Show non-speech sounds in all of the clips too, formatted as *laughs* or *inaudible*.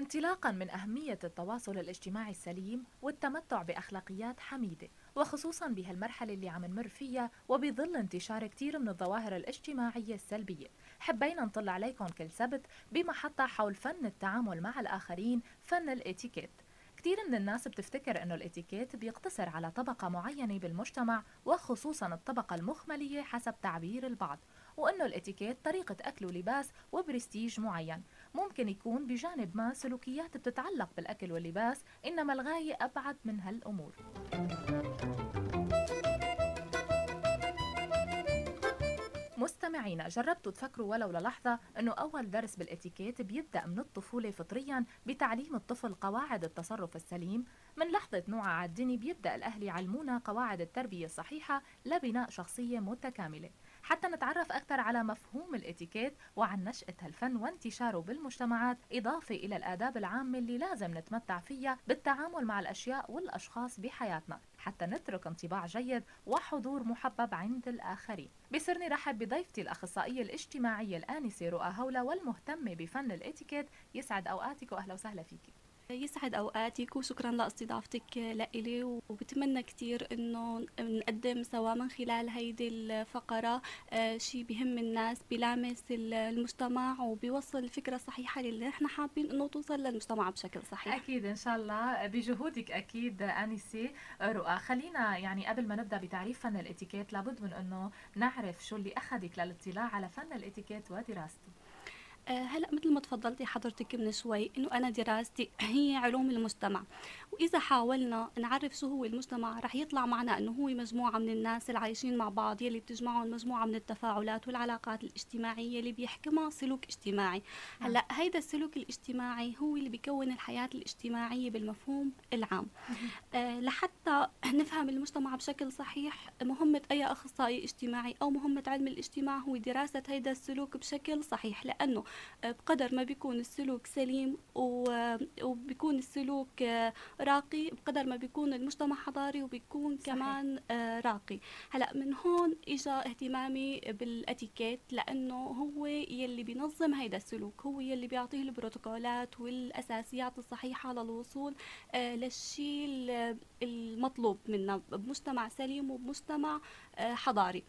انطلاقا من أهمية التواصل الاجتماعي السليم والتمتع بأخلاقيات حميدة وخصوصا بهالمرحلة اللي عم نمر فيها وبظل انتشار كتير من الظواهر الاجتماعية السلبية. حبينا نطل عليكم كل سبت بمحطة حول فن التعامل مع الآخرين فن الإتيكيت. كتير من الناس بتفتكر إنه الإتيكيت بيقتصر على طبقة معينة بالمجتمع وخصوصا الطبقة المخملية حسب تعبير البعض وإنه الإتيكيت طريقة أكل ولباس وبرستيج معين. ممكن يكون بجانب ما سلوكيات بتتعلق بالأكل واللباس إنما الغاية أبعد من هالأمور. مستمعينا جربتوا تفكروا ولو للحظة أنه أول درس بالإتيكيت بيبدأ من الطفولة فطريا بتعليم الطفل قواعد التصرف السليم؟ من لحظة نوع عالدني بيبدأ الأهل يعلمونا قواعد التربية الصحيحة لبناء شخصية متكاملة. حتى نتعرف أكثر على مفهوم الإتيكيت وعن نشأة هالفن وانتشاره بالمجتمعات إضافة إلى الآداب العامة اللي لازم نتمتع فيها بالتعامل مع الأشياء والأشخاص بحياتنا. حتى نترك انطباع جيد وحضور محبب عند الآخرين. بسرني رحب بضيفتي الأخصائية الاجتماعية الآنسة رؤى هولة والمهتمة بفن الإتيكيت. يسعد أوقاتك وأهلا وسهلا فيكي. يسعد أوقاتك وشكرا لإستضافتك لإلي وبتمنى كثير إنه نقدم سوا من خلال هيدي الفقرة آه، شيء بهم الناس بلامس المجتمع وبيوصل الفكرة الصحيحه اللي نحن حابين إنه توصل للمجتمع بشكل صحيح. أكيد إن شاء الله. بجهودك أكيد انسه رؤى. خلينا يعني قبل ما نبدأ بتعريف فن الإتيكيت لابد من إنه نعرف شو اللي أخذك للاطلاع على فن الإتيكيت ودراسته هلا مثل ما تفضلتي حضرتك من شوي إنه أنا دراستي هي علوم المجتمع. وإذا حاولنا نعرف شو هو المجتمع رح يطلع معنا إنه هو مجموعة من الناس العايشين مع بعض يلي بتجمعهم مجموعة من التفاعلات والعلاقات الاجتماعية اللي بيحكمها سلوك اجتماعي. نعم. هلا هيدا السلوك الاجتماعي هو اللي بيكون الحياة الاجتماعية بالمفهوم العام. أه لحتى نفهم المجتمع بشكل صحيح مهمة أي أخصائي اجتماعي أو مهمة علم الاجتماع هو دراسة هيدا السلوك بشكل صحيح. لأنه بقدر ما بيكون السلوك سليم وبيكون السلوك آه، راقي بقدر ما بيكون المجتمع حضاري وبيكون صحيح. كمان آه، راقي هلأ من هون اجى اهتمامي بالاتيكيت لأنه هو يلي بينظم هيدا السلوك هو يلي بيعطيه البروتوكولات والأساسيات الصحيحة للوصول آه، للشيء المطلوب منا بمجتمع سليم وبمجتمع حضاري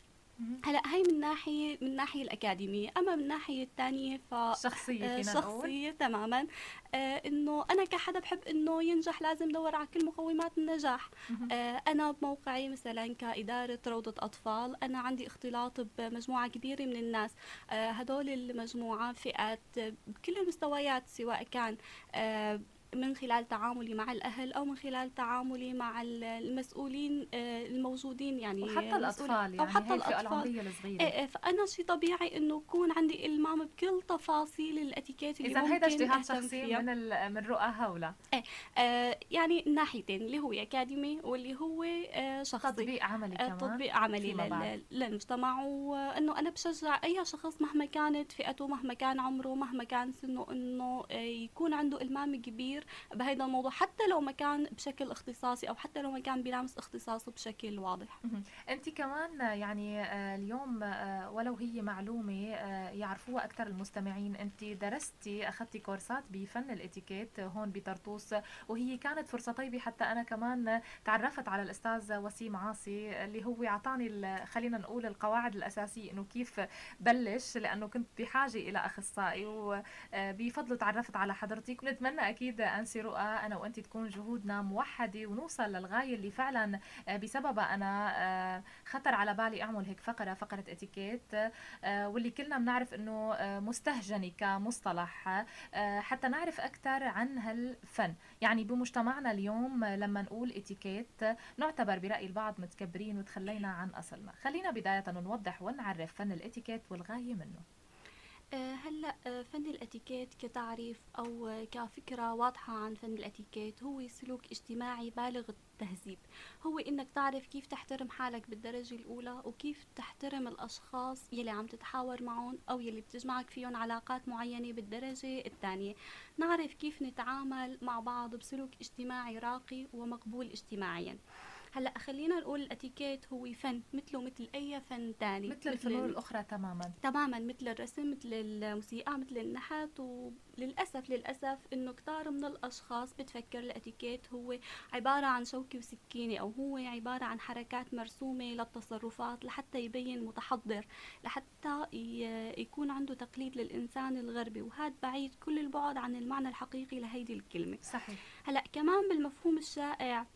هلا هي من ناحية من الناحيه الأكاديمية. أما من الناحيه الثانية ف شخصية آه، شخصية تماما. آه إنه أنا كحدا بحب إنه ينجح لازم ادور على كل مقومات النجاح. آه أنا بموقعي مثلا كإدارة روضة أطفال أنا عندي اختلاط بمجموعة كبيرة من الناس. آه هدول المجموعة فئات بكل المستويات سواء كان آه من خلال تعاملي مع الأهل أو من خلال تعاملي مع المسؤولين آه، الموجودين يعني وحتى الأطفال يعني أو حتى الأطفال. العمرية الصغيرة. إيه, إيه فأنا شيء طبيعي إنه يكون عندي إلمام بكل تفاصيل الأتيكيت اللي إذا هيدا اجتهاد شخصي من من رؤى هولة إيه آه يعني الناحيتين اللي هو أكاديمي واللي هو آه شخصي. تطبيق عملي آه، كمان تطبيق عملي للمجتمع. وإنه أنا بشجع أي شخص مهما كانت فئته مهما كان عمره مهما كان سنه آه، يكون عنده إلمام كبير كثير بهذا الموضوع حتى لو ما كان بشكل اختصاصي أو حتى لو ما كان بيلامس اختصاصه بشكل واضح. انت كمان يعني آه، اليوم آه، ولو هي معلومة آه، يعرفوها أكثر المستمعين انت درستي اخذتي كورسات بفن الإتيكيت هون بطرطوس وهي كانت فرصة طيبة حتى أنا كمان تعرفت على الأستاذ وسيم عاصي اللي هو أعطاني خلينا نقول القواعد الأساسية إنه كيف بلش لأنه كنت بحاجة إلى أخصائي وبفضله تعرفت على حضرتك ونتمنى أكيد أنسي رؤى أنا وانت تكون جهودنا موحدة ونوصل للغاية اللي فعلا آه، بسببها أنا آه، خطر على بالي أعمل هيك فقرة فقرة إتيكيت آه، واللي كلنا بنعرف إنه مستهجنة كمصطلح حتى نعرف أكثر عن هالفن. يعني بمجتمعنا اليوم لما نقول إتيكيت نعتبر برأي البعض متكبرين وتخلينا عن أصلنا. خلينا بداية نوضح ونعرف فن الإتيكيت والغاية منه. هلا آه، فن الاتيكيت كتعريف أو كفكرة واضحة عن فن الاتيكيت هو سلوك اجتماعي بالغ التهذيب. هو إنك تعرف كيف تحترم حالك بالدرجة الأولى وكيف تحترم الأشخاص يلي عم تتحاور معهم أو يلي بتجمعك فيهم علاقات معينة بالدرجة الثانية. نعرف كيف نتعامل مع بعض بسلوك اجتماعي راقي ومقبول اجتماعيا. هلا خلينا نقول الاتيكيت هو فن مثله مثل أي فن تاني مثل الفنون الأخرى تماما. تماما مثل الرسم مثل الموسيقى مثل النحت وللأسف للأسف إنه كتار من الأشخاص بتفكر الاتيكيت هو عبارة عن شوكة وسكينة أو هو عبارة عن حركات مرسومة للتصرفات لحتى يبين متحضر لحتى يكون عنده تقليد للإنسان الغربي. وهذا بعيد كل البعد عن المعنى الحقيقي لهيدي الكلمة. صحيح. هلا كمان بالمفهوم الشائع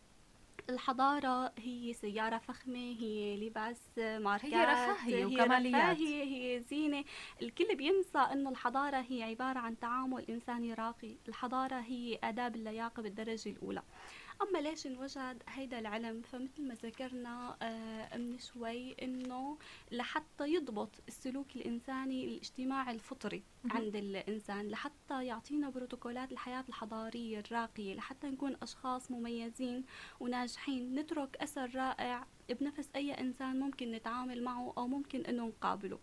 الحضارة هي سيارة فخمة هي لباس ماركات هي رفاهية وكماليات. هي هي زينة. الكل بينسى إنه الحضارة هي عبارة عن تعامل إنساني راقي. الحضارة هي آداب اللياقة بالدرجة الأولى. أما ليش انوجد هيدا العلم؟ فمثل ما ذكرنا آه من شوي إنه لحتى يضبط السلوك الإنساني الاجتماعي الفطري عند الإنسان لحتى يعطينا بروتوكولات الحياة الحضارية الراقية لحتى نكون أشخاص مميزين وناجحين نترك أثر رائع بنفس أي إنسان ممكن نتعامل معه أو ممكن إنه نقابله.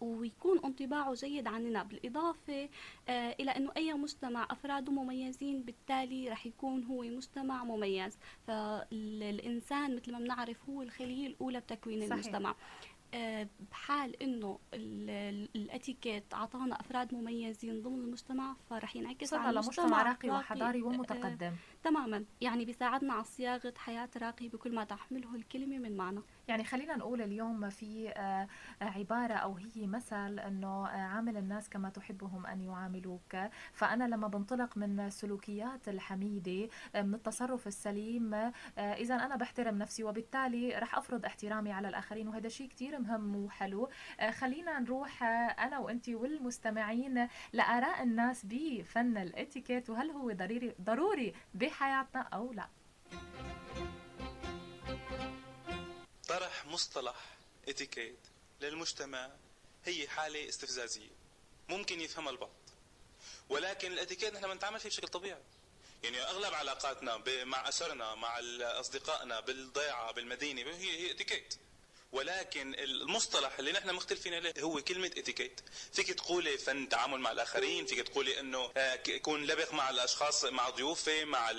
ويكون انطباعه جيد عننا. بالإضافة آه إلى أنه أي مجتمع أفراده مميزين بالتالي رح يكون هو مجتمع مميز. فالإنسان مثل ما بنعرف هو الخلية الأولى بتكوين صحيح. المجتمع آه، بحال إنه الإتيكيت أعطانا أفراد مميزين ضمن المجتمع فرح ينعكس على مجتمع راقي وحضاري ومتقدم. آه تماما. يعني بيساعدنا على صياغة حياة راقية بكل ما تحمله الكلمة من معنى. يعني خلينا نقول اليوم في آه، عبارة أو هي مثل أنه آه، عامل الناس كما تحبهم أن يعاملوك. فأنا لما بنطلق من السلوكيات الحميدة آه، من التصرف السليم إذا أنا بحترم نفسي وبالتالي رح أفرض احترامي على الآخرين وهذا شيء كتير مهم وحلو. خلينا نروح أنا وأنت والمستمعين لآراء الناس بفن الإتيكيت. وهل هو ضروري ضروري بحياتنا أو لا. طرح مصطلح اتيكيت للمجتمع هي حالة استفزازية. ممكن يفهمها البعض. ولكن الاتيكيت نحن بنتعامل فيه بشكل طبيعي. يعني أغلب علاقاتنا مع أسرنا مع أصدقائنا بالضيعة بالمدينة هي هي اتيكيت ولكن المصطلح اللي نحن مختلفين عليه هو كلمة اتيكيت فيك تقولي فن تعامل مع الآخرين فيك تقولي أنه آه، يكون لبق مع الأشخاص مع ضيوفي مع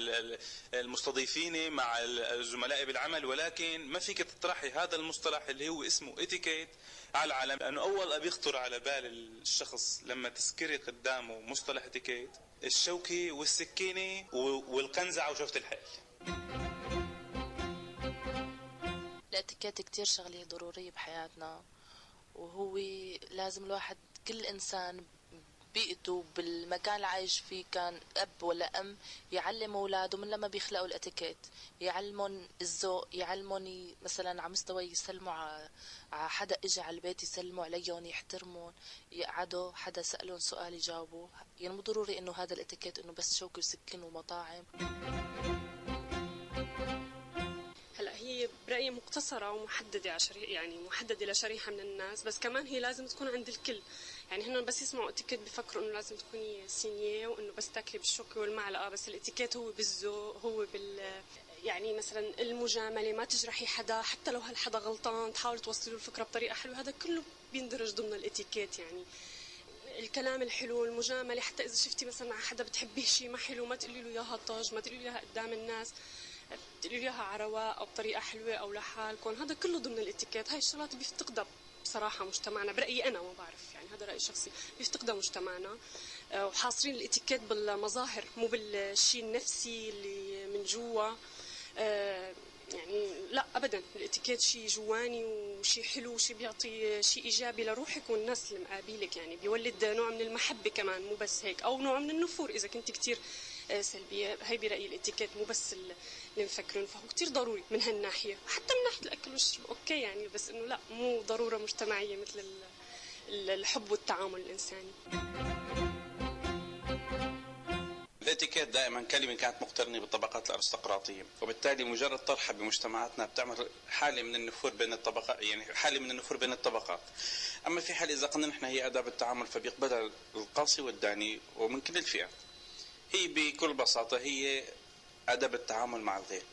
المستضيفين مع الزملاء بالعمل ولكن ما فيك تطرحي هذا المصطلح اللي هو اسمه اتيكيت على العالم. لأنه أول بيخطر على بال الشخص لما تسكري قدامه مصطلح اتيكيت الشوكة والسكينة والقنزعة وشوفة الحيل. الاتيكيت كتير شغلة ضرورية بحياتنا وهو لازم الواحد كل إنسان بيئته بالمكان اللي عايش فيه كان أب ولا أم يعلم أولاده من لما بيخلقوا الاتيكيت يعلمهم الذوق يعلمهم مثلا على مستوى يسلموا على حدا اجى على البيت يسلموا عليهم يحترمون يقعدوا حدا سألهم سؤال يجاوبوا يعني مو ضروري إنه هذا الاتيكيت إنه بس شوك وسكين ومطاعم. مقتصرة ومحددة على شريحة يعني محددة لشريحة من الناس بس كمان هي لازم تكون عند الكل. يعني هن بس يسمعوا اتيكيت بفكروا إنه لازم تكوني سينية وإنه بس تاكلي بالشوكة والمعلقة بس الاتيكيت هو بالذوق هو بال يعني مثلا المجاملة ما تجرحي حدا حتى لو هالحدا غلطان تحاول توصلوا الفكرة بطريقة حلوة. هذا كله بيندرج ضمن الاتيكيت يعني. الكلام الحلو المجاملة حتى إذا شفتي مثلا حدا بتحبيه شيء ما حلو ما تقولي له إياها طاج ما تقولي له إياها قدام الناس. تقولي لي اياها على رواق أو بطريقة حلوة أو لحالكم هذا كله ضمن الإتيكيت. هاي الشغلات بيفتقدها بصراحة مجتمعنا برأيي أنا ما بعرف يعني هذا رأي شخصي. بيفتقدها مجتمعنا. آه، وحاصرين الإتيكيت بالمظاهر مو بالشيء النفسي اللي من جوا. آه، يعني لا ابدا. الإتيكيت شيء جواني وشيء حلو وشيء بيعطي شيء إيجابي لروحك والناس اللي مقابلك يعني بيولد نوع من المحبة كمان مو بس هيك أو نوع من النفور إذا كنت كثير سلبية هي برايي الاتيكيت مو بس اللي مفكرين فهو كثير ضروري من هالناحية. حتى من ناحية الأكل والشرب okay يعني بس إنه لا مو ضرورة مجتمعية مثل الحب والتعامل الإنساني. الاتيكيت دائما كلمة كانت مقترنة بالطبقات الأرستقراطية وبالتالي مجرد طرحها بمجتمعاتنا بتعمل حالة من النفور بين الطبقات يعني حالة من النفور بين الطبقات. أما في حال إذا قلنا نحن هي آداب التعامل فبيقبلها القاصي والداني ومن كل الفئات. هي بكل بساطة هي أدب التعامل مع الغير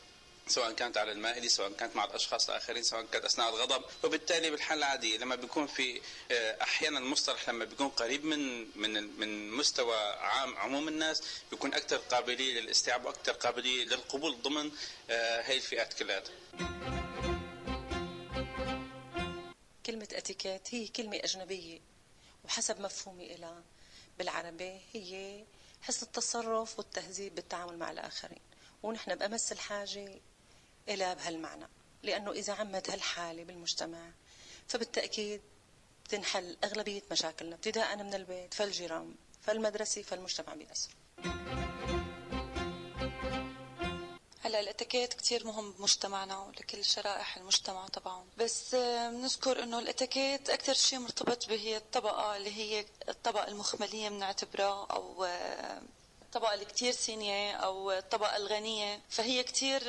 سواء كانت على المائدة سواء كانت مع الأشخاص الآخرين سواء كانت أثناء الغضب. وبالتالي بالحالة العادية لما بيكون في آه، أحيانا المصطلح لما بيكون قريب من من من مستوى عام عموم الناس بيكون أكثر قابلية للاستيعاب وأكثر قابلية للقبول ضمن آه، هي الفئات كلها. كلمة إتيكيت هي كلمة أجنبية وحسب مفهومي إلها. بالعربي هي حسن التصرف والتهذيب بالتعامل مع الآخرين. ونحن بأمس الحاجة إلى بهالمعنى لأنه إذا عمت هالحالة بالمجتمع فبالتأكيد تنحل أغلبية مشاكلنا ابتداء من البيت فالجيران فالمدرسة فالمجتمع بأسره هلا الاتيكيت كتير مهم بمجتمعنا ولكل شرائح المجتمع طبعا بس بنذكر إنه الاتيكيت أكثر شيء مرتبط به الطبقة اللي هي الطبقة المخملية بنعتبرها أو الطبقة اللي سينية أو الطبقة الغنية. فهي كتير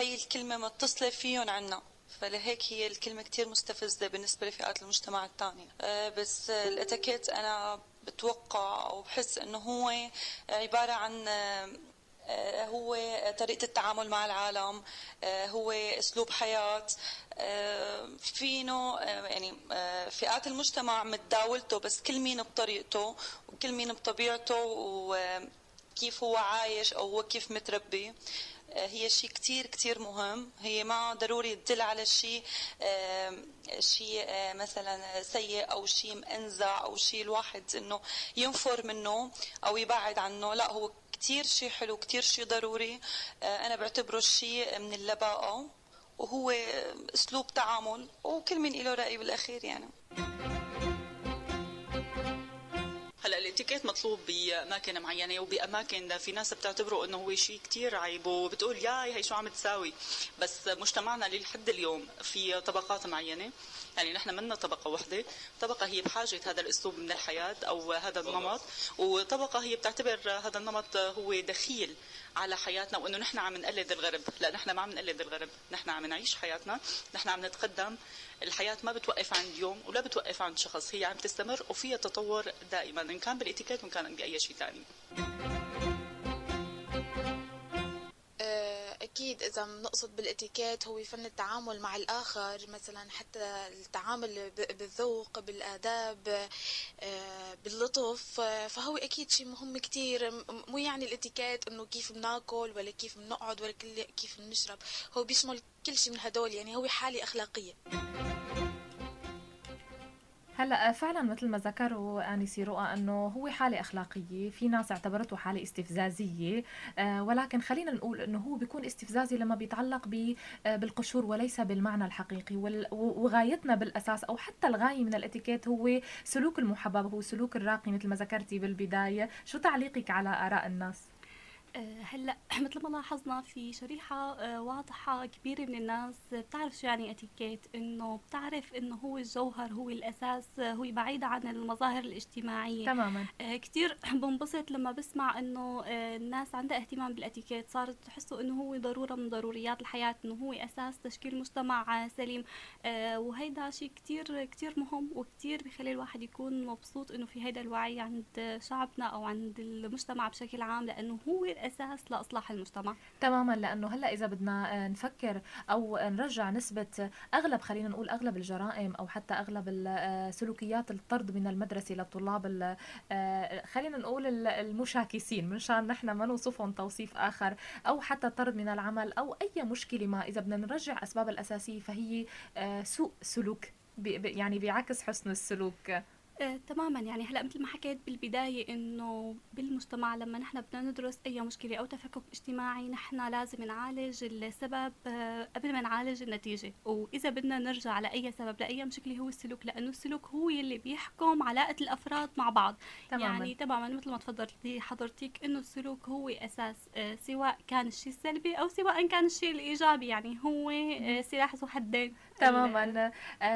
هي الكلمة متصلة فيهم عنا. فلهيك هي الكلمة كتير مستفزة بالنسبة لفئات المجتمع الثانية بس الاتيكيت أنا بتوقع أو بحس أنه هو عبارة عن آه، هو طريقة التعامل مع العالم آه، هو أسلوب حياة آه، فينه يعني فئات المجتمع متداولته بس كل مين بطريقته وكل مين بطبيعته وكيف هو عايش أو هو كيف متربي. هي شيء كتير كتير مهم. هي ما ضروري تدل على شيء شيء مثلا سيء أو شيء مأنزع أو شيء الواحد إنه ينفر منه أو يبعد عنه. لا هو كتير شيء حلو كتير شيء ضروري. آه، أنا بعتبره شيء من اللباقة وهو أسلوب تعامل وكل من له رأي بالأخير يعني. الاتيكيت مطلوب بأماكن معينة وبأماكن في ناس بتعتبره إنه هو شيء كثير عيب وبتقول ياي هي شو عم تساوي؟ بس مجتمعنا لحد اليوم في طبقات معينة. يعني نحن منا طبقة واحدة طبقة هي بحاجة هذا الأسلوب من الحياة أو هذا النمط. وطبقة هي بتعتبر هذا النمط هو دخيل على حياتنا وإنه نحن عم نقلد الغرب، لا نحن ما عم نقلد الغرب، نحن عم نعيش حياتنا، نحن عم نتقدم، الحياة ما بتوقف عند يوم ولا بتوقف عند شخص، هي عم تستمر وفيها تطور دائما إن كان بالاتيكيت وان كان باي شيء ثاني. أكيد إذا بنقصد بالإتيكيت هو فن التعامل مع الآخر مثلا حتى التعامل بالذوق بالآداب آه، باللطف فهو أكيد شيء مهم كتير. مو يعني الإتيكيت إنه كيف بناكل ولا كيف بنقعد ولا كيف بنشرب هو بيشمل كل شيء من هدول يعني هو حالة أخلاقية. هلا فعلا مثل ما ذكروا انسي رؤى أنه هو حالة أخلاقية في ناس اعتبرته حالة استفزازية آه، ولكن خلينا نقول إنه هو بيكون استفزازي لما بيتعلق آه، بالقشور وليس بالمعنى الحقيقي وغايتنا بالأساس أو حتى الغاية من الإتيكيت هو سلوك المحبب هو سلوك الراقي مثل ما ذكرتي بالبداية. شو تعليقك على آراء الناس؟ آه، هلا *clears throat* مثل ما لاحظنا في شريحة آه، واضحة كبيرة من الناس بتعرف شو يعني اتيكيت إنه بتعرف إنه هو الجوهر هو الأساس آه، هو بعيد عن المظاهر الاجتماعية. تماما. كثير *clears throat* بنبسط لما بسمع إنه الناس عندها اهتمام بالاتيكيت. صارت تحسوا إنه هو ضرورة من ضروريات الحياة إنه هو أساس تشكيل مجتمع سليم. وهيدا شيء كثير كثير مهم وكثير بخلي الواحد يكون مبسوط إنه في هيدا الوعي عند شعبنا أو عند المجتمع بشكل عام لأنه هو الأساس لإصلاح المجتمع. تماما لأنه هلأ إذا بدنا آه، نفكر أو نرجع نسبه أغلب خلينا نقول أغلب الجرائم أو حتى أغلب آه، سلوكيات الطرد من المدرسة للطلاب آه، خلينا نقول المشاكسين منشان نحن ما نوصفهم توصيف آخر أو حتى الطرد من العمل أو أي مشكلة ما. إذا بدنا نرجع أسباب الأساسية فهي سوء سلوك يعني بعكس حسن السلوك. آه، تماما. يعني هلأ مثل ما حكيت بالبداية إنه بالمجتمع لما نحن بدنا ندرس أي مشكلة أو تفكك اجتماعي نحن لازم نعالج السبب آه، قبل ما نعالج النتيجة. وإذا بدنا نرجع لأي سبب لأي مشكلة هو السلوك لأنه السلوك هو يلي بيحكم علاقة الأفراد مع بعض. تماما. يعني تماما مثل ما تفضلتي حضرتك إنه السلوك هو أساس آه، سواء كان الشيء السلبي أو سواء كان الشيء الإيجابي. يعني هو سلاح ذو حدين. تماما.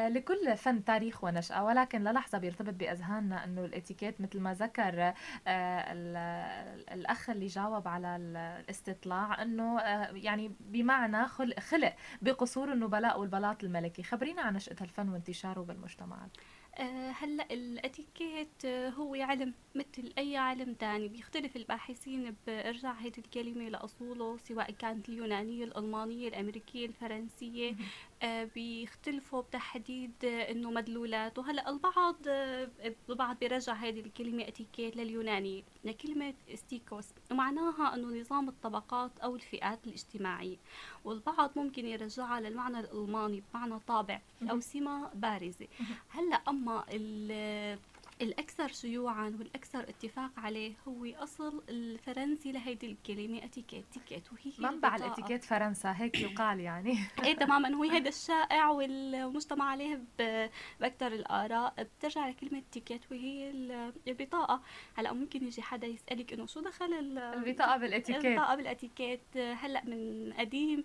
لكل فن تاريخ ونشأة ولكن للحظة بيرتبط ثبت باذهاننا إنه الإتيكيت مثل ما ذكر آه، الأخ اللي جاوب على الاستطلاع إنه آه، يعني بمعنى خلق بقصور النبلاء والبلاط الملكي. خبرينا عن نشأة الفن وانتشاره بالمجتمعات آه، هلأ الإتيكيت آه، هو علم مثل أي علم تاني. بيختلف الباحثين بإرجاع هيدي الكلمة لأصوله سواء كانت اليونانية الألمانية الأمريكية الفرنسية. آه، بيختلفوا بتحديد آه، إنه مدلولات. وهلأ البعض آه، البعض بيرجع هيدي الكلمة إتيكيت لليوناني لكلمة ستيكوس ومعناها إنه نظام الطبقات أو الفئات الاجتماعية. والبعض ممكن يرجعها للمعنى الألماني بمعنى طابع أو سمة بارزة. هلأ أما ال- الأكثر شيوعا والأكثر اتفاق عليه هو أصل الفرنسي لهيدي الكلمة اتيكيت ticket وهي بمعنى البطاقة. الاتيكيت فرنسا هيك يقال يعني. *laughs* إيه تماما هو هذا *laughs* الشائع والمجتمع عليه ب- بأكثر الآراء. بترجع لكلمة تيكيت وهي ال- البطاقة. هلأ ممكن يجي حدا يسألك إنه شو دخل ال- البطاقة بالاتيكيت؟ البطاقة بالاتيكيت؟ هلأ من قديم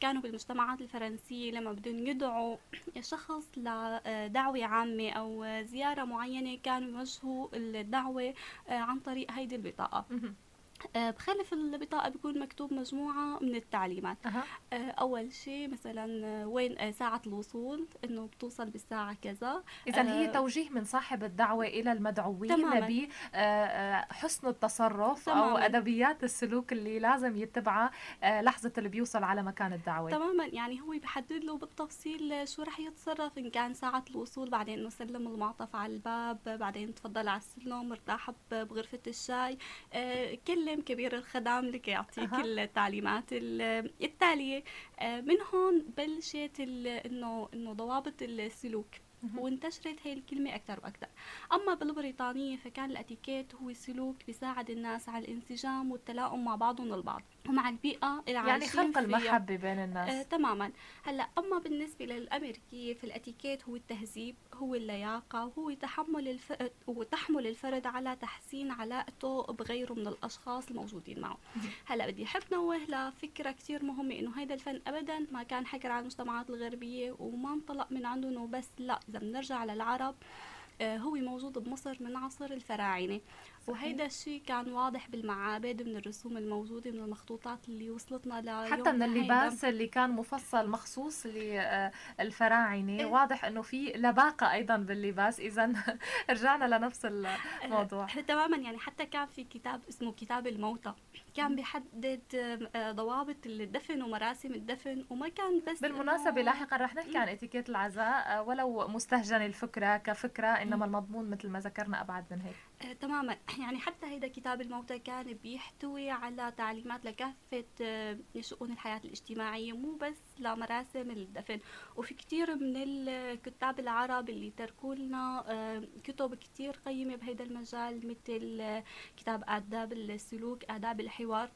كانوا بالمجتمعات الفرنسية لما بدهم يدعوا شخص لدعوة عامة أو زيارة معينة كانوا يوجهوا الدعوة آه، عن طريق هيدي البطاقة. آه، بخلف البطاقة بيكون مكتوب مجموعة من التعليمات. آه، أول شيء مثلا آه، وين آه، ساعة الوصول إنه بتوصل بالساعة كذا إذا هي آه، توجيه من صاحب الدعوة إلى المدعوين. بحسن التصرف أو تماماً. أدبيات السلوك اللي لازم يتبعها آه، لحظة اللي بيوصل على مكان الدعوة تماما يعني هو بحدد له بالتفصيل شو رح يتصرف إن كان ساعة الوصول بعدين إنه سلم المعطف على الباب بعدين تفضل على السلم ارتاح بغرفة الشاي آه، كلم كبير الخدم لكي يعطيك أها. التعليمات ال- التالية. آه، من هون بلشت انه إنه ضوابط السلوك. وانتشرت هي الكلمة أكثر وأكثر أما بالبريطانية فكان الأتيكيت هو سلوك بيساعد الناس على الانسجام والتلاؤم مع بعضهم البعض. ومع البيئة اللي يعني خلق. المحبة بين آه الناس تماما. هلأ أما بالنسبة للأمريكية في الاتيكيت هو التهذيب. هو اللياقة وهو تحمل الفرد وتحمل الفرد على تحسين علاقته بغيره من الأشخاص الموجودين معه. *laughs* هلا بدي أحب نوه لفكرة كثير مهمة إنه هذا الفن ابدا ما كان حكر على المجتمعات الغربية وما انطلق من عنده إنه بس لا إذا بنرجع للعرب آه، هو موجود بمصر من عصر الفراعنة. وهيدا الشيء كان واضح بالمعابد من الرسوم الموجودة من المخطوطات اللي وصلتنا ليومنا حتى من هيدا. اللباس اللي كان مفصل مخصوص للفراعنة إيه. واضح إنه في لباقة أيضا باللباس. اذا *laughs* رجعنا لنفس الموضوع. آه، تماما يعني حتى كان في كتاب اسمه كتاب الموتى. كان بيحدد آه، ضوابط الدفن ومراسم الدفن وما كان بس بالمناسبة إنه- لاحقا رح نحكي عن إتيكيت العزاء. آه، ولو مستهجن الفكرة كفكرة إنما المضمون مثل ما ذكرنا أبعد من هيك. آه، تماما. *clears throat* يعني حتى هيدا كتاب الموتى كان بيحتوي على تعليمات لكافة آه، شؤون الحياة الاجتماعية مو بس لمراسم الدفن. وفي كتير من الكتاب العرب اللي تركوا لنا آه، كتب كتير قيمة بهيدا المجال مثل كتاب آداب السلوك آداب الحوار.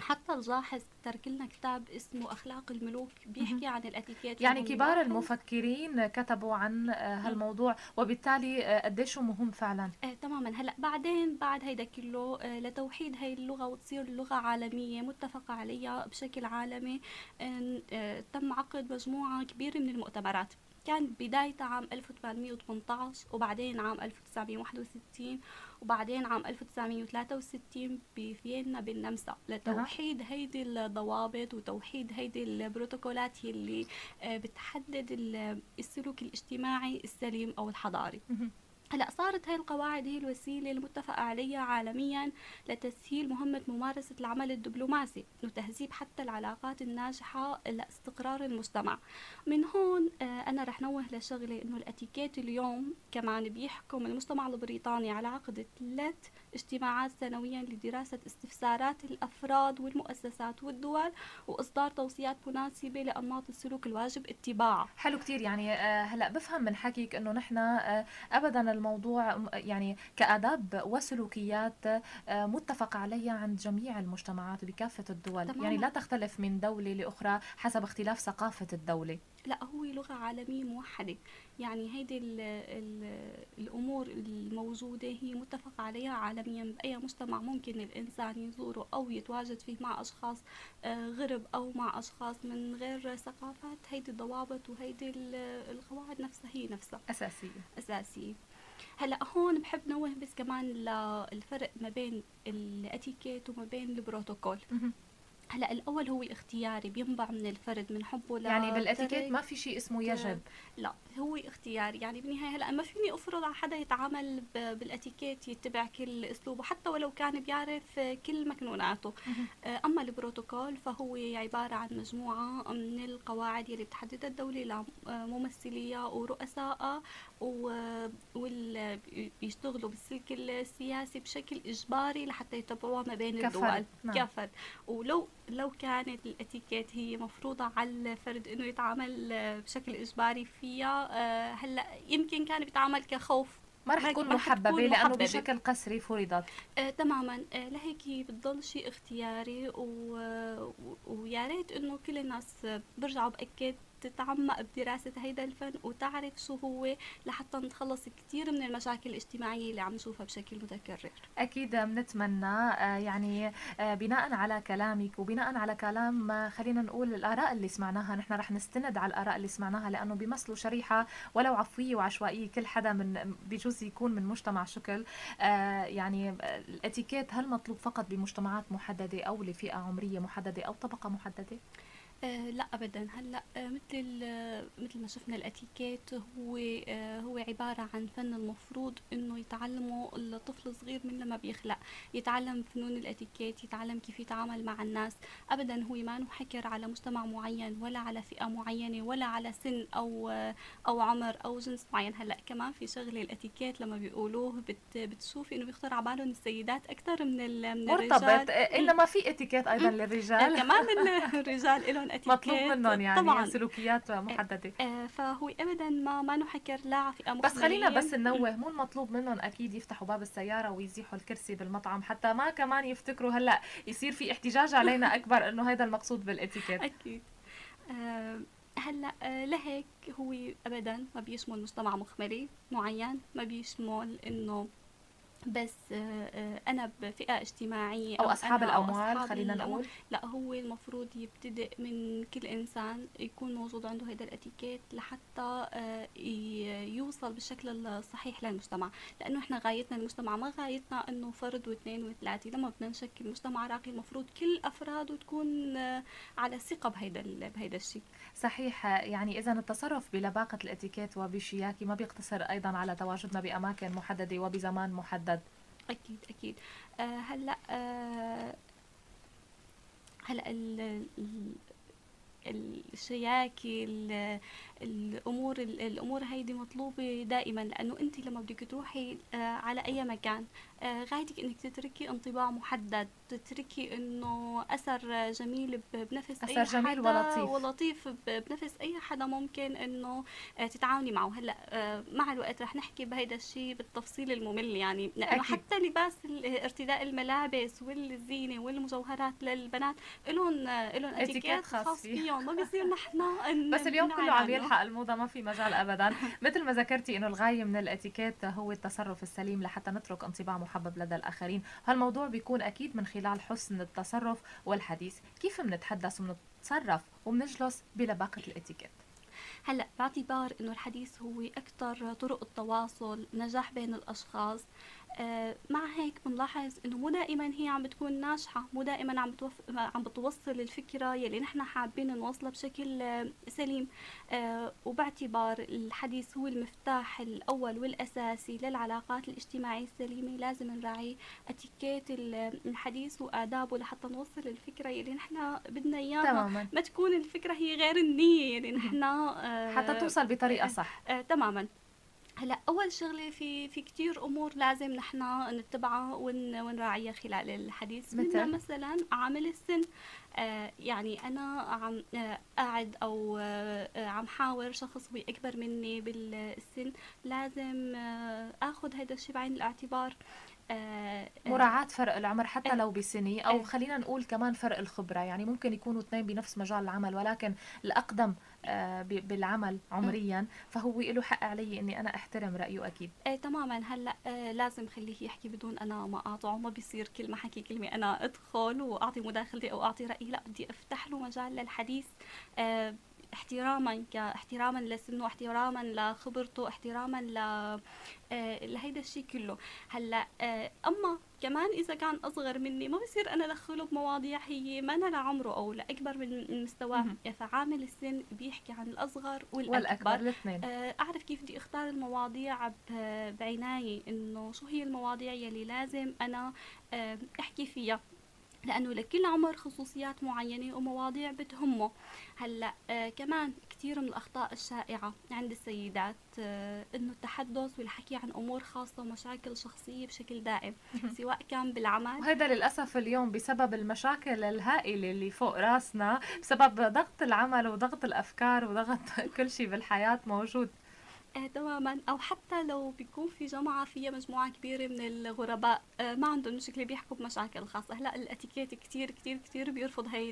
حتى الجاحظ ترك لنا كتاب اسمه أخلاق الملوك بيحكي عن الاتيكيت يعني كبار المفكرين كتبوا عن آه، هالموضوع وبالتالي آه، قديش مهم فعلا؟ آه تماما. هلأ بعدين بعد هيدا كله آه لتوحيد هاي اللغة وتصير لغة عالمية متفق عليها بشكل عالمي آه آه تم عقد مجموعة كبيرة من المؤتمرات. كان بدايتها عام 1818 وبعدين عام 1961 وبعدين عام 1963 بفيينا بالنمسا لتوحيد هيدي الضوابط وتوحيد هيدي البروتوكولات يلي آه، بتحدد ال- السلوك الاجتماعي السليم أو الحضاري. هلا صارت هاي القواعد هي الوسيلة المتفق عليها عالميا لتسهيل مهمة ممارسة العمل الدبلوماسي وتهذيب حتى العلاقات الناجحة لاستقرار المجتمع. من هون آه، أنا رح نوه لشغلة إنه الإتيكيت اليوم كمان بيحكم المجتمع البريطاني على عقد ثلاث اجتماعات سنويا لدراسة استفسارات الأفراد والمؤسسات والدول وإصدار توصيات مناسبة لأنماط السلوك الواجب اتباعها حلو كتير. يعني آه، هلأ بفهم من حكيك إنه نحن آه، ابدا الموضوع يعني كآداب وسلوكيات آه، متفق عليها عند جميع المجتمعات بكافة الدول. تماماً. يعني لا تختلف من دولة لأخرى حسب اختلاف ثقافة الدولة. لا هو لغة عالمية موحدة. يعني هيدي ال ال الأمور الموجودة هي متفق عليها عالميا. بأي مجتمع ممكن الإنسان يزوره أو يتواجد فيه مع أشخاص آه، غرب أو مع أشخاص من غير ثقافات. هيدي الضوابط وهيدي ال- القواعد نفسها هي نفسها. أساسية. أساسية. هلأ هون بحب نوه بس كمان للفرق ما بين الاتيكيت وما بين البروتوكول. هلا الأول هو اختياري بينبع من الفرد من حبه يعني بالاتيكيت ما في شيء اسمه يجب. لا هو اختياري. يعني بالنهاية هلا ما فيني افرض على حدا يتعامل بالاتيكيت يتبع كل اسلوبه حتى ولو كان بيعرف كل مكنوناته. آه، أما البروتوكول فهو عبارة عن مجموعة من القواعد يلي بتحددها الدولة لممثليها ورؤسائها واللي بيشتغلوا بالسلك السياسي بشكل إجباري لحتى يتبعوها ما بين كفرد، الدول. نعم. كفرد ولو لو كانت الاتيكيت هي مفروضة على الفرد إنه يتعامل بشكل إجباري فيها آه، هلأ يمكن كان بيتعامل كخوف. ما رح تكون ما رح محببة. بشكل قسري فرضت. آه تماما. آه لهيك هي بتضل شيء اختياري و... و- ويا ريت إنه كل الناس آه، برجع بأكد تتعمق بدراسة هيدا الفن وتعرف شو هو لحتى نتخلص كثير من المشاكل الاجتماعية اللي عم نشوفها بشكل متكرر أكيد بنتمنى آه، يعني آه، بناء على كلامك وبناء على كلام آه، خلينا نقول الآراء اللي سمعناها نحن رح نستند على الآراء اللي سمعناها لأنه بيمثلوا شريحة ولو عفوية وعشوائية كل حدا من بجوز يكون من مجتمع شكل يعني الإتيكيت هل مطلوب فقط بمجتمعات محددة أو لفئة عمرية محددة أو طبقة محددة؟ آه لا ابدا. هلأ آه مثل ال- مثل ما شفنا الأتيكيت هو آه هو عبارة عن فن المفروض إنه يتعلمه الطفل الصغير من لما بيخلق. يتعلم فنون الأتيكيت يتعلم كيف يتعامل مع الناس. ابدا هو ما حكر على مجتمع معين ولا على فئة معينة ولا على سن أو آه أو عمر أو جنس معين. هلأ كمان في شغلة الأتيكيت لما بيقولوه بت بتشوفي إنه بيخطر على بالهم السيدات أكثر من من مرتبط الرجال. آه، إنما في أتيكيت أيضا آه *laughs* للرجال. كمان ال- الرجال لهم مطلوب منهم يعني طبعا. سلوكيات محددة. آه، فهو ابدا ما ما نحكر لا على فئه بس خلينا. بس ننوه مو المطلوب منهم أكيد يفتحوا باب السيارة ويزيحوا الكرسي بالمطعم حتى ما كمان يفتكروا هلأ يصير في احتجاج علينا أكبر إنه هذا المقصود بالإتيكيت. أكيد. آه، هلأ آه، لهيك هو ابدا ما بيشمل مجتمع مخملي معين ما بيشمل إنه بس آه، آه، أنا بفئة اجتماعية أو أصحاب أو الأموال أصحاب خلينا. نقول. لا هو المفروض يبتدئ من كل إنسان يكون موجود عنده هيدا الاتيكيت لحتى آه، يوصل بالشكل الصحيح للمجتمع. لأنه إحنا غايتنا المجتمع ما غايتنا إنه فرد واثنين وثلاثة. لما بدنا نشكل مجتمع راقي المفروض كل افراده تكون على ثقة بهيدا بهيدا الشيء. صحيح يعني إذا التصرف بلباقة الاتيكيت وبشياكي ما بيقتصر أيضا على تواجدنا بأماكن محددة وبزمان محدد أكيد أكيد. آه هلأ آه هلأ ال- ال- الشياكة ال- الأمور الأمور هيدي مطلوبة دائما لأنه أنت لما بدك تروحي آه، على أي مكان آه، غايتك إنك تتركي انطباع محدد تتركي إنه أثر جميل بنفس أي أثر جميل حدا ولطيف. ولطيف بنفس أي حدا ممكن إنه آه، تتعاوني معه هلأ مع الوقت رح نحكي بهيدا الشيء بالتفصيل الممل يعني لأنه. حتى لباس ارتداء الملابس والزينة والمجوهرات للبنات لهم لهم إتيكيت خاص خاص فيه. فيهم ما بيصير *laughs* نحن بس اليوم كله عم يلحق الموضة ما في مجال ابدا. *laughs* مثل ما ذكرتي إنه الغاية من الإتيكيت هو التصرف السليم لحتى نترك انطباع محبب لدى الآخرين. هالموضوع بيكون أكيد من خلال حسن التصرف والحديث. كيف بنتحدث وبنتصرف وبنجلس بلباقه الإتيكيت؟ هلأ باعتبار إنه الحديث هو أكثر طرق التواصل نجاح بين الأشخاص. مع هيك بنلاحظ إنه مو دائما هي عم بتكون ناجحة مو دائما عم بتوف... عم بتوصل الفكرة يلي نحن حابين نوصلها بشكل آه، سليم. آه، وباعتبار الحديث هو المفتاح الأول والأساسي للعلاقات الاجتماعية السليمة. لازم نراعي اتيكيت ال- الحديث وآدابه لحتى نوصل الفكرة يلي نحن بدنا إياها. تماما. ما تكون الفكرة هي غير النية اللي نحن آه حتى توصل بطريقة آه، صح. آه تماما. هلا أول شغلة في في كثير أمور لازم نحن نتبعها ون ونراعيها خلال الحديث مثل؟ منها مثلا عامل السن آه يعني أنا عم آه قاعد أو آه عم حاور شخص هو أكبر مني بالسن لازم آخذ هذا الشيء بعين الاعتبار مراعاة فرق العمر حتى إيه. لو بسنة أو إيه. خلينا نقول كمان فرق الخبرة يعني ممكن يكونوا اثنين بنفس مجال العمل ولكن الأقدم ب- بالعمل عمريا فهو له حق علي إني أنا أحترم رأيه أكيد. إيه تماما. هلأ آه لازم خليه يحكي بدون أنا ما اقاطعه ما بيصير كل ما حكي كلمة أنا أدخل وأعطي مداخلتي أو أعطي رأيي. لأ بدي أفتح له مجال للحديث. آه احتراما كاحتراما لسنه احتراما لخبرته احتراما ل آه، لهيدا الشيء كله. هلأ آه، أما كمان إذا كان أصغر مني ما بصير أنا ادخله بمواضيع هي ما أنا لعمره أو لأكبر من مستواه فعامل السن بيحكي عن الأصغر والأكبر, والأكبر الاثنين. آه، أعرف كيف بدي أختار المواضيع بعناية إنه شو هي المواضيع يلي لازم أنا أحكي فيها. لأنه لكل عمر خصوصيات معينة ومواضيع بتهمه. هلأ آه كمان كثير من الأخطاء الشائعة عند السيدات آه إنه التحدث والحكي عن أمور خاصة ومشاكل شخصية بشكل دائم سواء كان بالعمل. وهذا للأسف اليوم بسبب المشاكل الهائلة اللي فوق راسنا بسبب ضغط العمل وضغط الأفكار وضغط *laughs* كل شيء بالحياة موجود. آه تماما. أو حتى لو بيكون في جامعه فيها مجموعة كبيرة من الغرباء آه ما عندهم مشكلة بيحكوا بمشاكل خاصة. هلأ الاتيكيت كتير كتير كتير بيرفض هاي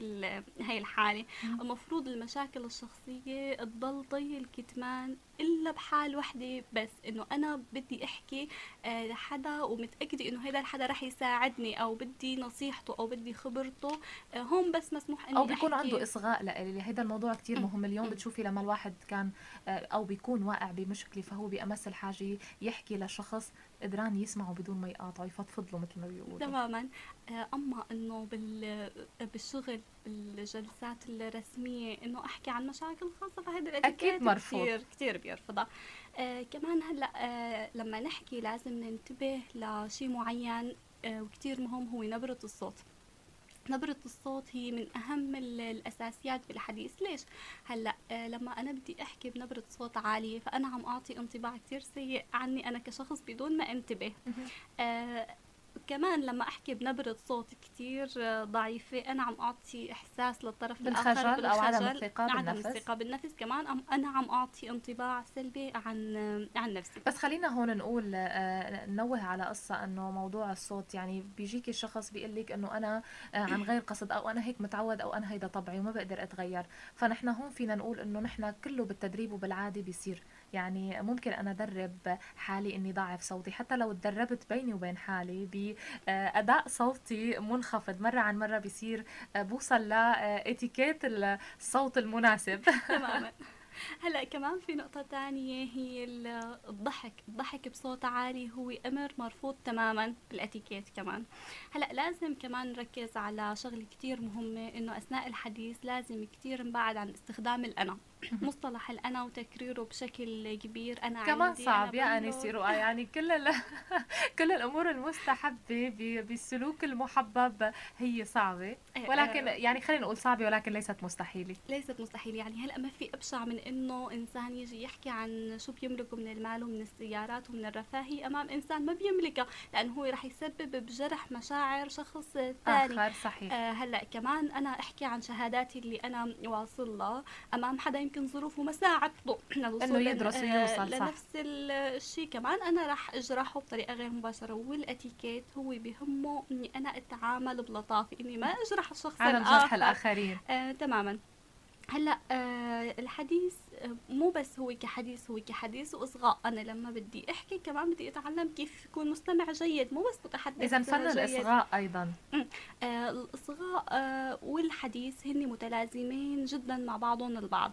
هاي الحالة. المفروض المشاكل الشخصية تضل طي الكتمان إلا بحال وحدة بس إنه أنا بدي أحكي آه لحدا ومتأكدة إنه هذا الحدا رح يساعدني أو بدي نصيحته أو بدي خبرته آه هون بس مسموح إني أو بيكون أحكي. عنده إصغاء لإلي هذا الموضوع كتير مهم. اليوم بتشوفي لما الواحد كان آه أو بيكون واقع بمشكلة فهو بامس الحاجة يحكي لشخص قدران يسمعه بدون ما يقاطعه يفضفض له مثل ما بيقولوا. تماما. أما إنه بالشغل الجلسات الرسمية إنه أحكي عن مشاكل خاصة فهذا أكيد مرفوض. كثير كثير بيرفضها آه كمان هلأ آه لما نحكي لازم ننتبه لشيء معين آه وكثير مهم هو نبرة الصوت. نبرة الصوت هي من أهم الأساسيات بالحديث. ليش؟ هلأ آه لما أنا بدي أحكي بنبرة صوت عالية فأنا عم أعطي انطباع كتير سيء عني أنا كشخص بدون ما أنتبه. آه كمان لما أحكي بنبرة صوت كتير ضعيفة أنا عم أعطي إحساس للطرف الآخر بالخجل أو عدم الثقة بالنفس؟ عدم الثقة بالنفس. كمان أنا عم أعطي انطباع سلبي عن عن نفسي. بس خلينا هون نقول آه، ننوه على قصة إنه موضوع الصوت. يعني بيجيكي شخص بيقول لك إنه أنا آه، عن غير قصد أو أنا هيك متعود أو أنا هيدا طبعي وما بقدر أتغير. فنحن هون فينا نقول إنه نحن كله بالتدريب وبالعادة بيصير. يعني ممكن أنا أدرب حالي إني ضاعف صوتي حتى لو تدربت بيني وبين حالي باداء صوتي منخفض مرة عن مرة بيصير بوصل لاتيكيت الصوت المناسب *laughs* تماما هلأ كمان في نقطة تانية هي الضحك، الضحك بصوت عالي هو أمر مرفوض تماما بالإتيكيت كمان. هلأ لازم كمان نركز على شغلة كتير مهمة إنه أثناء الحديث لازم كتير نبعد عن استخدام الأنا. مصطلح الأنا وتكريره بشكل كبير. أنا كمان صعب يا انسي رؤى يعني كل. *laughs* كل الأمور المستحبة بالسلوك المحبب هي صعبة. إيه، ولكن إيه. يعني خلينا نقول صعبة ولكن ليست مستحيلة. ليست مستحيلة. يعني هلأ ما في أبشع من إنه إنسان يجي يحكي عن شو بيملكه من المال ومن السيارات ومن الرفاهية أمام إنسان ما بيملكها لأنه هو رح يسبب بجرح مشاعر شخص ثاني. آخر صحيح. آه هلأ كمان أنا أحكي عن شهاداتي اللي أنا واصل لها أمام حدا يمكن ظروفه ما ساعدته *clears throat* أنه يدرس ويوصل صح. لنفس الشيء كمان. أنا راح أجرحه بطريقة غير مباشرة والأتيكيت هو بهمه إني أنا أتعامل بلطافه إني ما أجرح الشخص عدم جرح الآخرين. آه تماما. هلأ آه الحديث آه مو بس هو كحديث هو كحديث وإصغاء. أنا لما بدي أحكي كمان بدي أتعلم كيف اكون مستمع جيد مو بس متحدث اذا فن الإصغاء أيضا. آه الإصغاء آه والحديث هن متلازمين جدا مع بعضهم البعض.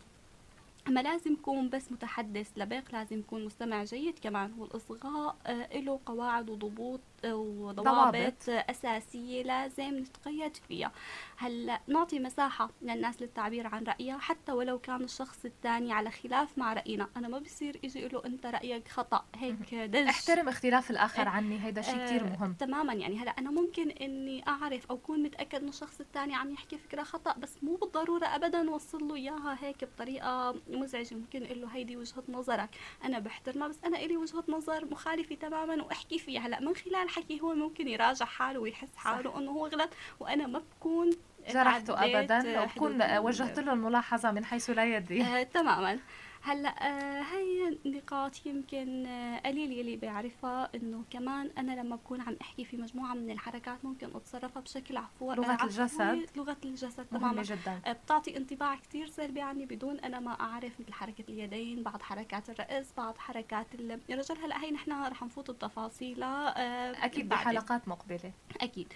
أما لازم يكون بس متحدث لبق لازم يكون مستمع جيد كمان. والإصغاء آه له قواعد وضبوط وضوابط أساسية لازم نتقيد فيها. هلا نعطي مساحة للناس للتعبير عن رأيها؟ حتى ولو كان الشخص الثاني على خلاف مع رأينا. أنا ما بصير إجي له أنت رأيك خطأ. هيك دج احترم اختلاف الآخر عني. هيدا شيء كثير مهم. آه تماما. يعني هلا أنا ممكن إني أعرف أو أكون متأكد إنه الشخص الثاني عم يحكي فكرة خطأ بس مو بالضرورة أبدا وصل له إياها هيك بطريقة مزعجة. ممكن أقول له هيدي وجهة نظرك. أنا بحترمها بس أنا إلي وجهة نظر مخالفة تماما وأحكي فيها. هلا من خلال الحكي هو ممكن يراجع حاله ويحس حاله إنه هو غلط وأنا ما بكون جرحته ابدا وبكون وجهت له الملاحظة من حيث لا يدري. آه تماما. هلا آه هاي النقاط يمكن آه قليل يلي بيعرفها إنه كمان أنا لما بكون عم أحكي في مجموعة من الحركات ممكن أتصرفها بشكل عفو لغة عفوي. الجسد. لغة الجسد تماما جدا آه، بتعطي انطباع كتير سلبي عني بدون أنا ما أعرف مثل حركة اليدين بعض حركات الرأس بعض حركات ال- الرجل هلا هي نحن رح نفوت بتفاصيلها أكيد. بحلقات مقبلة أكيد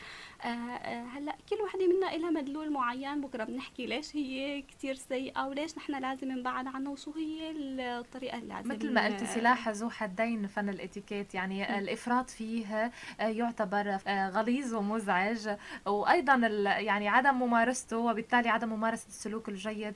هلا كل وحدة منا لها مدلول معين بكرة بنحكي ليش هي كتير سيئة وليش نحن لازم نبعد عنها وشو هي الطريقة اللي مثل ما قلت سلاح ذو حدين فن الإتيكيت. يعني الإفراط فيه آه، يعتبر آه، غليظ ومزعج. وأيضا يعني عدم ممارسته وبالتالي عدم ممارسة السلوك الجيد.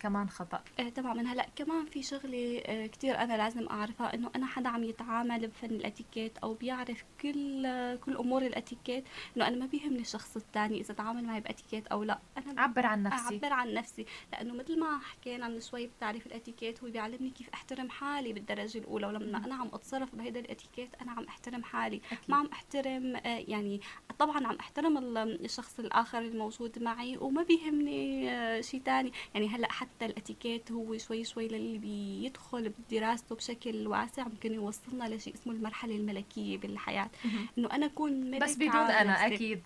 كمان خطأ. آه تماما هلأ كمان في شغلة آه كثير أنا لازم أعرفها إنه أنا حدا عم يتعامل بفن الإتيكيت أو بيعرف كل آه كل أمور الإتيكيت إنه أنا ما بيهمني الشخص الثاني إذا تعامل معي بإتيكيت أو لأ. أنا عبر عن نفسي. أعبر عن نفسي. لأنه مثل ما حكينا من شوي بتعريف الإتيكيت هو بيعلمني كيف أحترم حالي بالدرجة الأولى ولما أنا عم أتصرف بهيدا الإتيكيت أنا عم أحترم حالي. أكيد. ما عم أحترم آه، يعني طبعا عم أحترم ال- الشخص الآخر الموجود معي وما بيهمني آه، شيء تاني. يعني هلأ حتى الاتيكيت هو شوي شوي للي بيدخل بدراسته بشكل واسع. ممكن يوصلنا لشيء اسمه المرحلة الملكية بالحياة. إنه أنا أكون ملك بس بدون أنا. أكيد.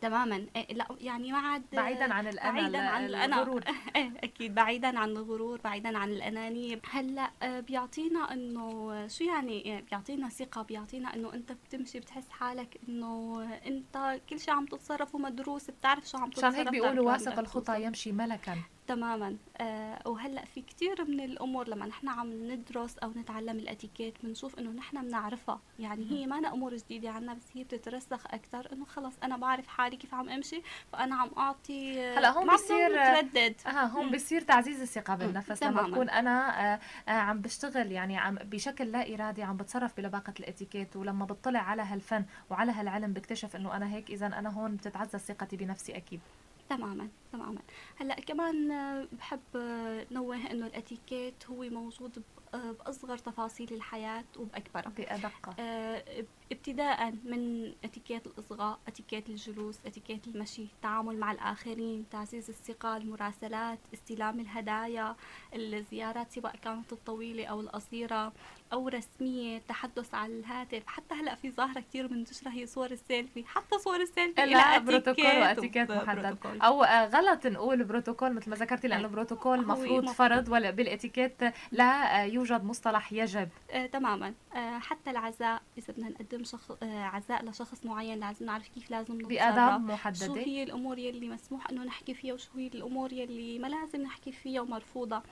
تماما. إيه، لا يعني ما عاد بعيدا عن الانا بعيدا عن الانا الغرور. *laughs* إيه أكيد. بعيدا عن الغرور بعيدا عن الأنانية. هلأ آه، بيعطينا إنه آه، شو يعني؟ آه، بيعطينا ثقة بيعطينا إنه أنت بتمشي بتحس حالك إنه آه، أنت كل شيء عم تتصرف ومدروس بتعرف شو عم تتصرف عشان هيك بيقولوا واثق الخطى. يمشي ملكا. تماما. آه وهلأ في كتير من الأمور لما نحن عم ندرس أو نتعلم الاتيكيت بنشوف إنه نحن بنعرفها يعني هي ما أمور جديدة عنا بس هي بتترسخ أكثر إنه خلص أنا بعرف حالي كيف عم أمشي فأنا عم أعطي آه، هلأ هون بصير- متردد. آه هون. بصير تعزيز الثقة بالنفس. لما. بكون أنا آه آه عم بشتغل يعني عم بشكل لا إرادي عم بتصرف بلباقة الاتيكيت ولما بطلع على هالفن وعلى هالعلم بكتشف إنه أنا هيك اذا أنا هون بتتعزز ثقتي بنفسي أكيد. تماما. تماما هلأ كمان آه، بحب آه، نوه إنه الإتيكيت هو موجود آه، بأصغر تفاصيل الحياة وباكبرها بأدقه آه، ابتداء من إتيكيت الإصغاء إتيكيت الجلوس إتيكيت المشي التعامل مع الآخرين تعزيز الثقه المراسلات استلام الهدايا الزيارات سواء كانت الطويلة أو القصيرة أو رسمية التحدث على الهاتف. حتى هلأ في ظاهرة كثير منتشره هي صور السيلفي. حتى صور السيلفي لا لها بروتوكول وإتيكيت محدد. أو آه، غلط نقول بروتوكول مثل ما ذكرتي لأنه. بروتوكول مفروض مف- فرض ولا بالاتيكيت لا يوجد مصطلح يجب. آه، تماما. آه، حتى العزاء إذا بدنا نقدم شخص آه، عزاء لشخص معين لازم نعرف كيف لازم نتصرف. بآداب شو محدده هي الأمور يلي مسموح إنه نحكي فيها وشو هي الأمور يلي ما لازم نحكي فيها ومرفوضة.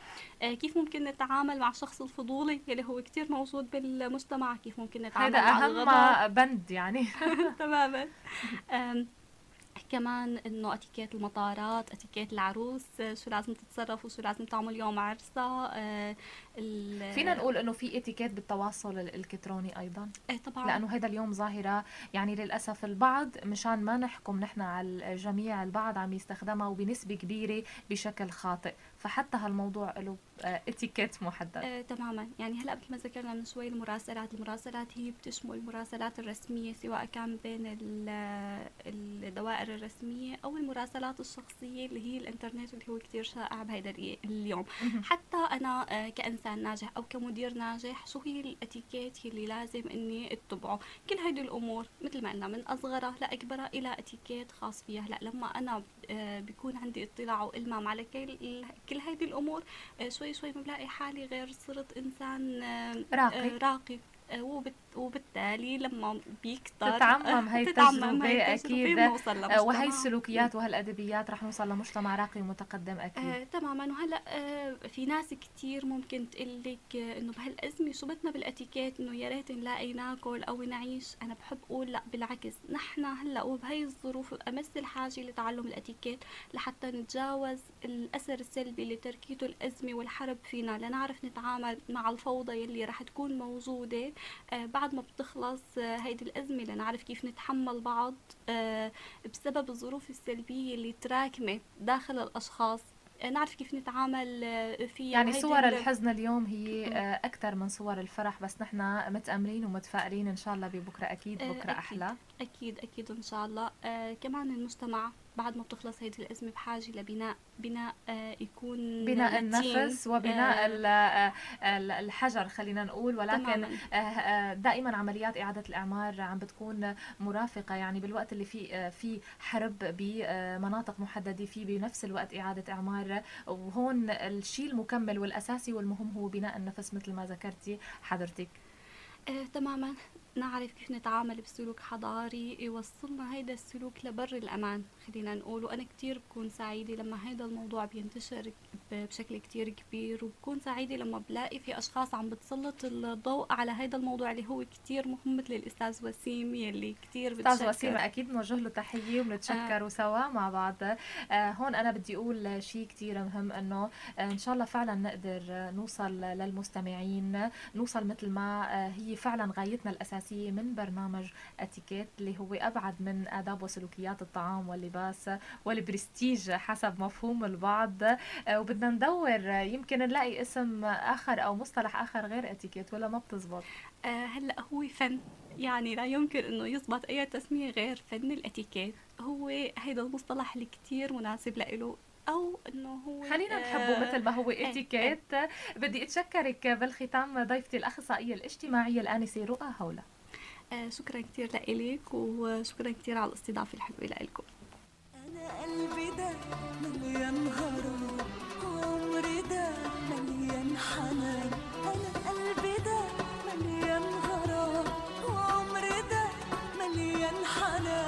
آه، كيف ممكن نتعامل مع الشخص الفضولي يلي هو كتير موجود بالمجتمع؟ كيف ممكن نتعامل هذا مع أهم الغضب؟ بند يعني. *laughs* تماما. *laughs* كمان إنه أتيكيت المطارات أتيكيت العروس شو لازم تتصرف وشو لازم تعمل يوم عرسها آه، فينا نقول إنه في اتيكيت بالتواصل الإلكتروني أيضا. آه، طبعا. لأنه هذا اليوم ظاهرة يعني للأسف البعض مشان ما نحكم نحن على الجميع البعض عم يستخدمها وبنسبة كبيرة بشكل خاطئ. فحتى هالموضوع له آه، اتيكيت محدد. آه، تماما. يعني هلأ مثل ما ذكرنا من شوي المراسلات المراسلات هي بتشمل المراسلات الرسمية سواء كان بين ال- الدوائر الرسمية أو المراسلات الشخصية اللي هي الإنترنت اللي هو كتير شائع الي- اليوم. حتى أنا آه، كإنسان ناجح أو كمدير ناجح شو هي الأتيكيت اللي لازم إني أتبعه؟ كل هيدي الأمور مثل ما قلنا من أصغرها لأكبرها إلى أتيكيت خاص فيها. هلأ لما أنا آه، بيكون عندي اطلاع وإلمام على كل كل هيدي الأمور آه، شوي شوي بلاقي حالي غير صرت إنسان آه، راقي. راقي. وبت وبالتالي لما بيكتر تتعمم هاي *laughs* تتعمم التجربة أكيد. آه،. وهي السلوكيات وهالأدبيات رح نوصل لمجتمع راقي ومتقدم أكيد. آه، تماما. وهلأ آه، في ناس كتير ممكن تقول لك آه، إنه بهالازمه شو بدنا بالإتيكيت؟ إنه يا ريت نلاقي ناكل أو نعيش. أنا بحب أقول لأ بالعكس. نحن هلأ وبهي الظروف أمس الحاجة لتعلم الإتيكيت لحتى نتجاوز الأثر السلبي اللي تركيته الأزمة والحرب فينا. لنعرف نتعامل مع الفوضى يلي رح تكون موجودة. آه، بعد ما بتخلص آه، هيدي الأزمة لنعرف كيف نتحمل بعض آه، بسبب الظروف السلبية اللي تراكمه داخل الأشخاص آه، نعرف كيف نتعامل آه، فيها يعني صور ال- الحزن اليوم هي. آه، أكثر من صور الفرح بس نحن متأملين ومتفائلين إن شاء الله ببكرة أكيد آه، بكرة أكيد. أحلى أكيد أكيد إن شاء الله آه كمان المجتمع بعد ما بتخلص هيدي الأزمة بحاجة لبناء بناء آه، يكون بناء. النفس وبناء آه، آه، ال- الحجر خلينا نقول. ولكن دائما عمليات إعادة الإعمار عم بتكون مرافقة. يعني بالوقت اللي في في حرب بمناطق محددة في بنفس الوقت إعادة إعمار. وهون الشيء المكمل والأساسي والمهم هو بناء النفس مثل ما ذكرتي حضرتك. آه، تماما. نعرف كيف نتعامل بسلوك حضاري يوصلنا هيدا السلوك لبر الأمان. خلينا نقول وأنا كتير بكون سعيدة لما هيدا الموضوع بينتشر بشكل كتير كبير وبكون سعيدة لما بلاقي في أشخاص عم بتسلط الضوء على هيدا الموضوع اللي هو كتير مهم مثل الأستاذ وسيم يلي كتير بتشكر. وسيم أكيد بنوجه له تحية وبنتشكروا سوا مع بعض. آه هون أنا بدي أقول شيء كتير مهم إنه آه إن شاء الله فعلا نقدر آه، نوصل للمستمعين نوصل مثل ما آه هي فعلا غايتنا الاساسيه من برنامج اتيكيت اللي هو أبعد من آداب وسلوكيات الطعام واللباس والبرستيج حسب مفهوم البعض. آه وبدنا ندور آه، يمكن نلاقي اسم آخر أو مصطلح آخر غير اتيكيت ولا ما بتزبط؟ آه هلا هو فن. يعني لا يمكن إنه يزبط أي تسمية غير فن الاتيكيت. هو هيدا المصطلح اللي كتير مناسب لإله أو إنه هو خلينا آه، نحبه مثل ما هو إيه، اتيكيت. بدي أتشكرك بالختام ضيفتي الأخصائية الاجتماعية الآنسة رؤى هولة. آه، شكرا كثير لإلك وشكرا كثير على الاستضافة الحلوه لإلكم أنا قلبي ده مليان غرام وعمري ده مليان حنان أنا قلبي ده مليان غرام وعمري ده مليان حنان